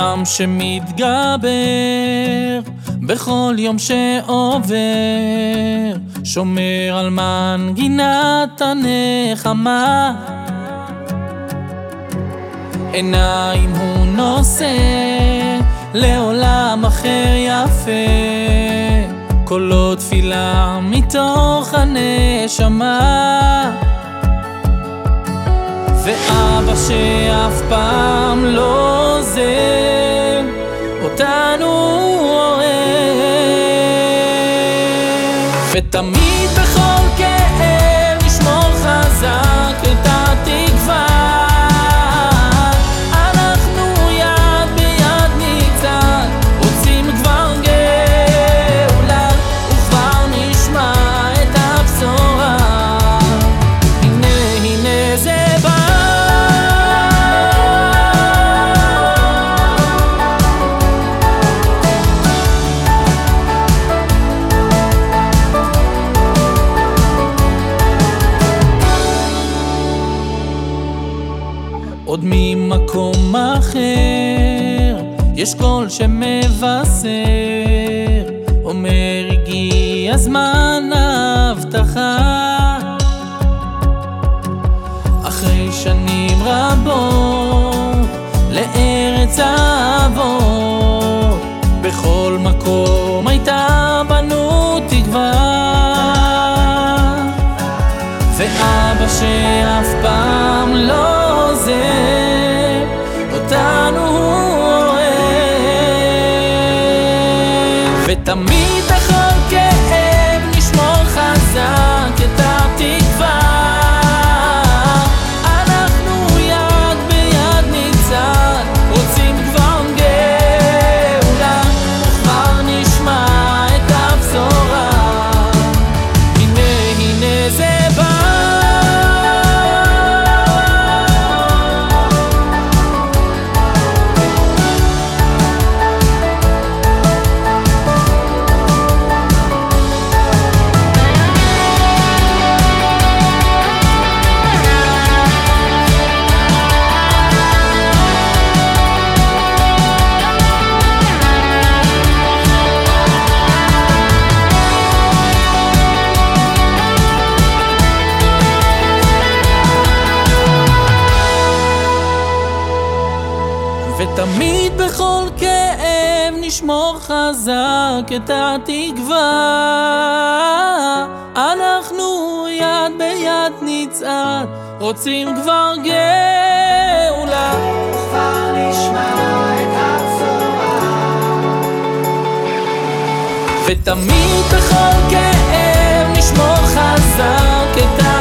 עם שמתגבר בכל יום שעובר, שומר על מנגינת הנחמה. עיניים הוא נושא לעולם אחר יפה, קולות תפילה מתוך הנשמה. ואבא שאף פעם לא עוזב ותמיד בכל כאב עוד ממקום אחר. יש קול שמבשר אומר הגיע זמן ההבטחה. אחרי שנים רבות לארץ האבות בכל מקום הייתה אוהב ותמיד בכל ותמיד בכל כאב נשמור חזק את התקווה. אנחנו יד ביד נצעד, רוצים כבר גאולה. כבר נשמע את הבשורה. ותמיד בכל כאב נשמור חזק את ה...